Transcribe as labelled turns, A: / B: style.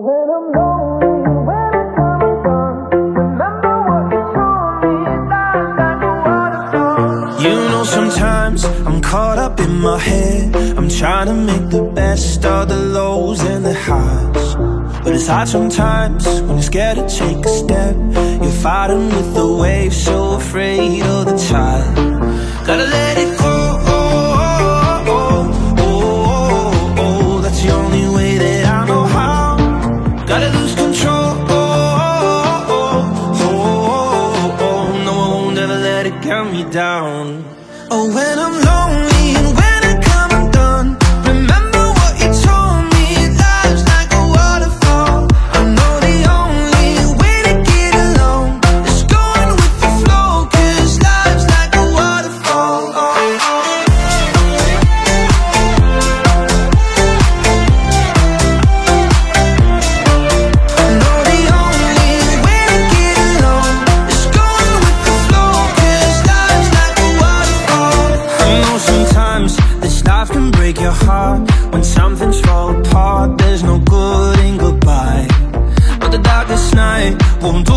A: when i'm gone you
B: know Sometimes I'm caught up in my head. I'm trying to make the best of the lows and the highs. But it's hard sometimes when you're scared to take a step. You're fighting with the waves, so afraid of the tide. tear me down. Oh, when I'm lonely and when